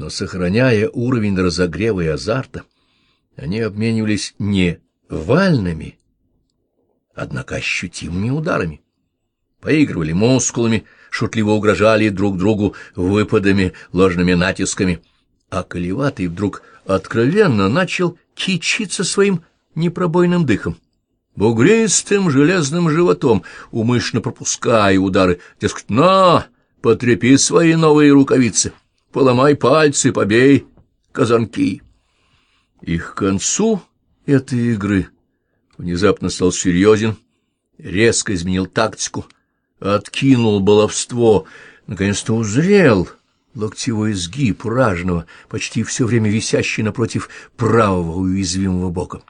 Но, сохраняя уровень разогрева и азарта, они обменивались не вальными, однако ощутимыми ударами. Поигрывали мускулами, шутливо угрожали друг другу выпадами, ложными натисками, а Колеватый вдруг откровенно начал кичиться своим непробойным дыхом, бугристым железным животом, умышленно пропуская удары, дескать, «На, потрепи свои новые рукавицы, поломай пальцы, побей казанки». И к концу этой игры внезапно стал серьезен, резко изменил тактику, откинул баловство, наконец-то узрел локтевой изгиб ражного, почти все время висящий напротив правого уязвимого бока.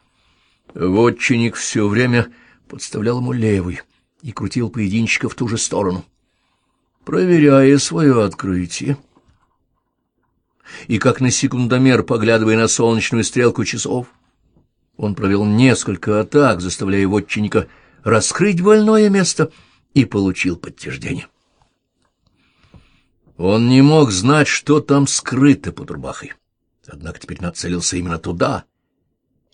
Вотчинник все время подставлял ему левый и крутил поединчика в ту же сторону. Проверяя свое открытие, и как на секундомер, поглядывая на солнечную стрелку часов, он провел несколько атак, заставляя вотчинника раскрыть больное место, и получил подтверждение. Он не мог знать, что там скрыто под рубахой, однако теперь нацелился именно туда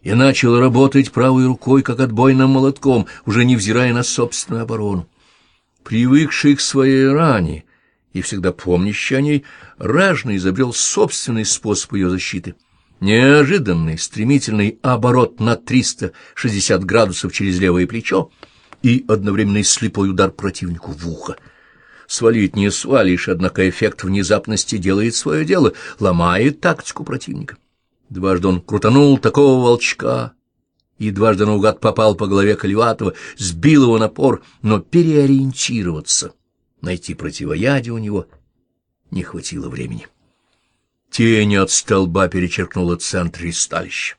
и начал работать правой рукой, как отбойным молотком, уже невзирая на собственную оборону. Привыкший к своей ране и всегда помнящий о ней, Ражный изобрел собственный способ ее защиты — Неожиданный, стремительный оборот на 360 градусов через левое плечо и одновременный слепой удар противнику в ухо. Свалить не свалишь, однако эффект внезапности делает свое дело, ломает тактику противника. Дважды он крутанул такого волчка, и дважды наугад попал по голове Каливатова, сбил его напор, но переориентироваться, найти противоядие у него не хватило времени. Тень от столба перечеркнула центр ристалища.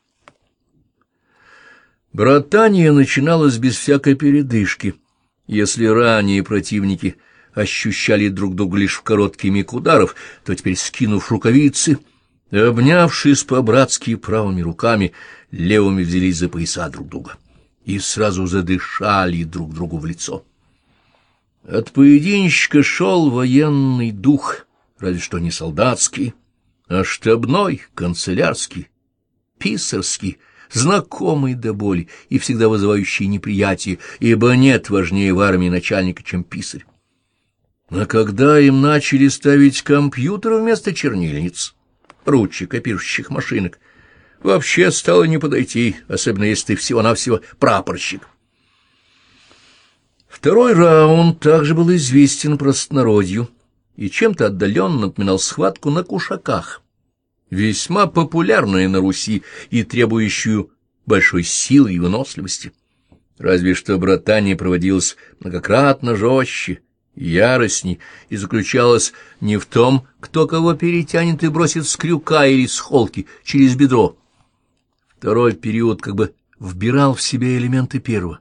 Братание начиналось без всякой передышки. Если ранее противники ощущали друг друга лишь в короткий миг ударов, то теперь, скинув рукавицы, обнявшись по-братски правыми руками, левыми взялись за пояса друг друга и сразу задышали друг другу в лицо. От поединщика шел военный дух, разве что не солдатский, а штабной, канцелярский, писарский, знакомый до боли и всегда вызывающий неприятие, ибо нет важнее в армии начальника, чем писарь. А когда им начали ставить компьютер вместо чернильниц, ручек и пишущих машинок, вообще стало не подойти, особенно если ты всего-навсего прапорщик. Второй раунд также был известен простонародью и чем-то отдаленно напоминал схватку на кушаках, весьма популярную на Руси и требующую большой силы и выносливости. Разве что братание проводилось многократно жестче, яростней, и заключалось не в том, кто кого перетянет и бросит с крюка или с холки через бедро. Второй период как бы вбирал в себя элементы первого.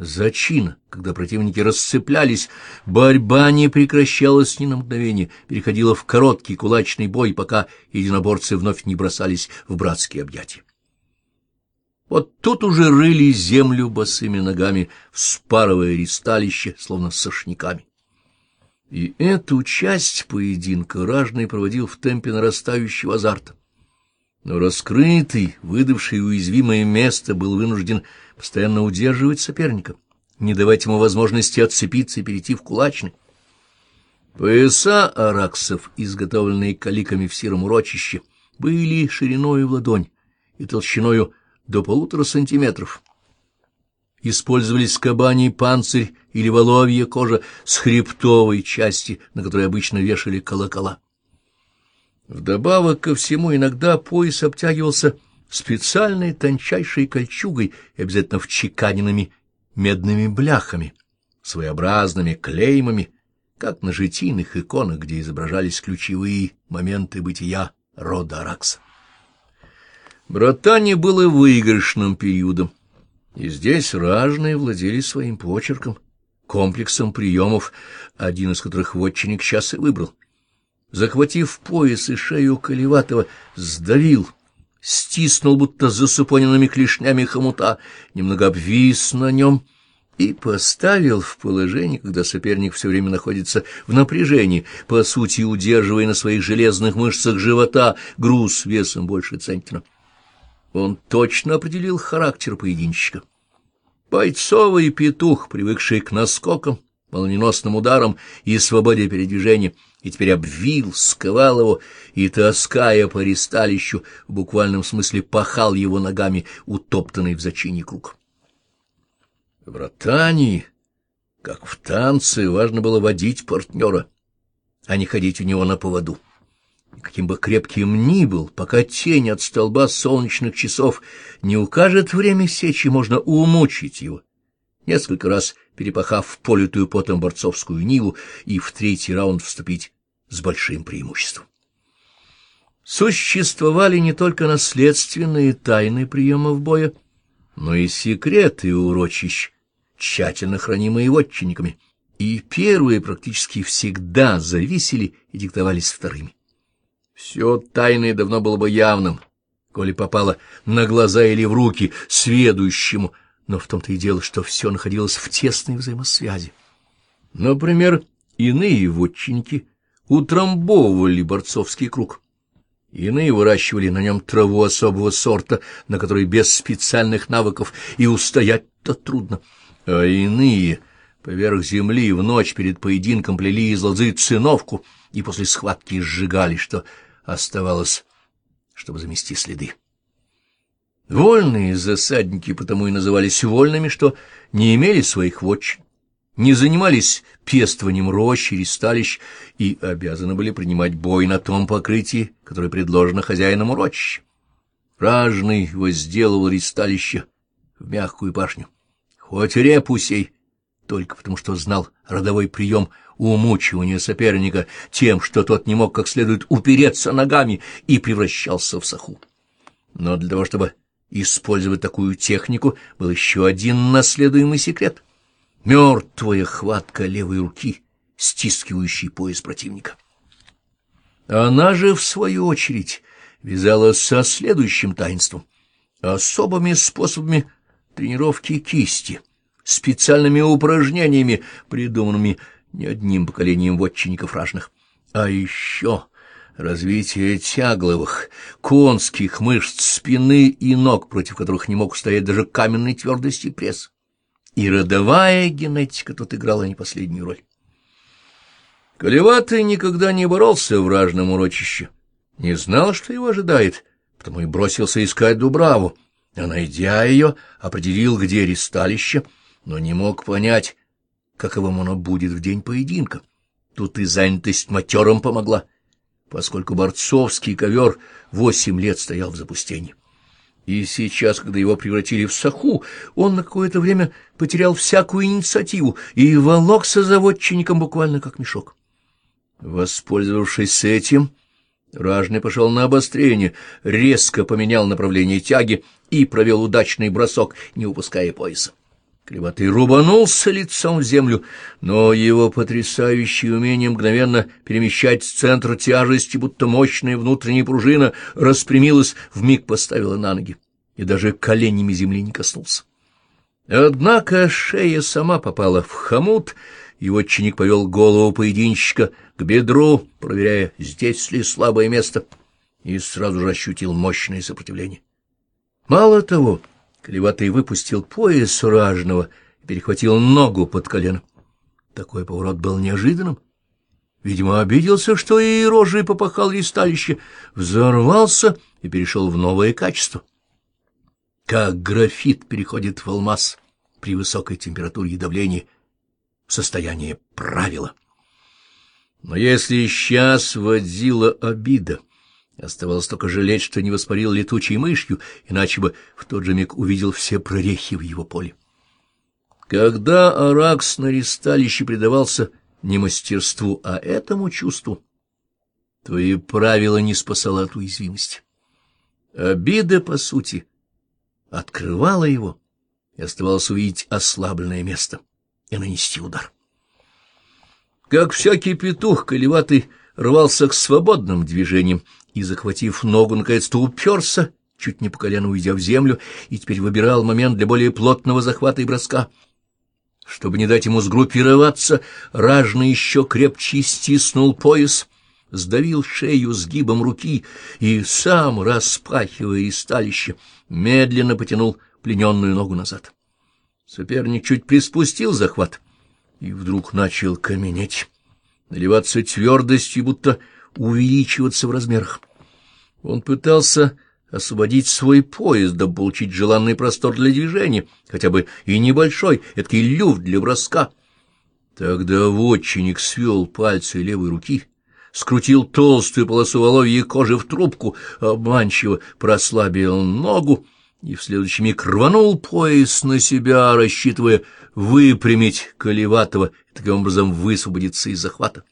Зачин, когда противники расцеплялись, борьба не прекращалась ни на мгновение, переходила в короткий кулачный бой, пока единоборцы вновь не бросались в братские объятия. Вот тут уже рыли землю босыми ногами, вспарывая ристалище, словно сошниками. И эту часть поединка Ражный проводил в темпе нарастающего азарта. Но раскрытый, выдавший уязвимое место, был вынужден постоянно удерживать соперника, не давать ему возможности отцепиться и перейти в кулачный. Пояса араксов, изготовленные каликами в сером урочище, были шириною в ладонь и толщиною до полутора сантиметров. Использовались кабаний панцирь или воловья кожа с хребтовой части, на которой обычно вешали колокола. Вдобавок ко всему иногда пояс обтягивался специальной тончайшей кольчугой и обязательно вчеканенными медными бляхами, своеобразными клеймами, как на житийных иконах, где изображались ключевые моменты бытия рода Аракса. Братание было выигрышным периодом, и здесь ражные владели своим почерком, комплексом приемов, один из которых вотчинник сейчас и выбрал. Захватив пояс и шею Колеватого, сдавил — стиснул будто засупоненными клешнями хомута, немного обвис на нем и поставил в положение, когда соперник все время находится в напряжении, по сути удерживая на своих железных мышцах живота груз весом больше центнера. Он точно определил характер поединщика. Бойцовый петух, привыкший к наскокам, молниеносным ударам и свободе передвижения, и теперь обвил, сковал его и, таская по ристалищу, в буквальном смысле пахал его ногами, утоптанный в зачине круг. В ротании, как в танце, важно было водить партнера, а не ходить у него на поводу. И каким бы крепким ни был, пока тень от столба солнечных часов не укажет время сечи, можно умучить его. Несколько раз перепахав политую потом борцовскую ниву и в третий раунд вступить с большим преимуществом. Существовали не только наследственные тайны приемов боя, но и секреты урочищ, тщательно хранимые вотчинниками, и первые практически всегда зависели и диктовались вторыми. Все тайное давно было бы явным, коли попало на глаза или в руки сведущему, но в том-то и дело, что все находилось в тесной взаимосвязи. Например, иные вотчинники утрамбовывали борцовский круг. Иные выращивали на нем траву особого сорта, на которой без специальных навыков и устоять-то трудно. А иные поверх земли в ночь перед поединком плели из лозы циновку и после схватки сжигали, что оставалось, чтобы замести следы. Вольные засадники потому и назывались вольными, что не имели своих вотчин, не занимались пествованием рощ и сталищ и обязаны были принимать бой на том покрытии, которое предложено хозяином урочища. Ражный возделывал ристалище в мягкую пашню, хоть репу сей, только потому что знал родовой прием умучивания соперника тем, что тот не мог как следует упереться ногами и превращался в саху. Но для того, чтобы Использовать такую технику был еще один наследуемый секрет — мертвая хватка левой руки, стискивающей пояс противника. Она же, в свою очередь, вязалась со следующим таинством — особыми способами тренировки кисти, специальными упражнениями, придуманными не одним поколением вотчинников ражных. А еще развитие тягловых, конских мышц спины и ног, против которых не мог устоять даже каменной твердости пресс. И родовая генетика тут играла не последнюю роль. Колеватый никогда не боролся в ражном урочище, не знал, что его ожидает, потому и бросился искать Дубраву, а, найдя ее, определил, где ресталище, но не мог понять, каковым оно будет в день поединка. Тут и занятость матером помогла — поскольку борцовский ковер восемь лет стоял в запустении. И сейчас, когда его превратили в саху, он на какое-то время потерял всякую инициативу и волокся заводчинником буквально как мешок. Воспользовавшись этим, Ражный пошел на обострение, резко поменял направление тяги и провел удачный бросок, не упуская пояса. Клеватый рубанулся лицом в землю, но его потрясающее умение мгновенно перемещать центр тяжести, будто мощная внутренняя пружина, распрямилась, вмиг поставила на ноги, и даже коленями земли не коснулся. Однако шея сама попала в хомут, и отчинник повел голову поединщика к бедру, проверяя, здесь ли слабое место, и сразу же ощутил мощное сопротивление. Мало того, Клеватый выпустил пояс ражного и перехватил ногу под колено. Такой поворот был неожиданным. Видимо, обиделся, что и рожей попахал листалище, взорвался и перешел в новое качество. Как графит переходит в алмаз при высокой температуре и давлении в состояние правила. Но если сейчас водила обида, Оставалось только жалеть, что не воспарил летучей мышью, иначе бы в тот же миг увидел все прорехи в его поле. Когда Аракс на ристалище предавался не мастерству, а этому чувству, твои правила не спасало от уязвимости. Обида, по сути, открывала его, и оставалось увидеть ослабленное место и нанести удар. Как всякий петух, колеватый рвался к свободным движениям, и, захватив ногу, наконец-то уперся, чуть не по колено уйдя в землю, и теперь выбирал момент для более плотного захвата и броска. Чтобы не дать ему сгруппироваться, ражно еще крепче стиснул пояс, сдавил шею сгибом руки и сам, распахивая исталище, медленно потянул плененную ногу назад. Соперник чуть приспустил захват и вдруг начал каменеть, наливаться твердостью, будто увеличиваться в размерах. Он пытался освободить свой поезд, дабы получить желанный простор для движения, хотя бы и небольшой, эдакий люфт для броска. Тогда вотчинник свел пальцы левой руки, скрутил толстую полосу воловьей кожи в трубку, обманчиво прослабил ногу и в следующий миг рванул пояс на себя, рассчитывая выпрямить Колеватого и таким образом высвободиться из захвата.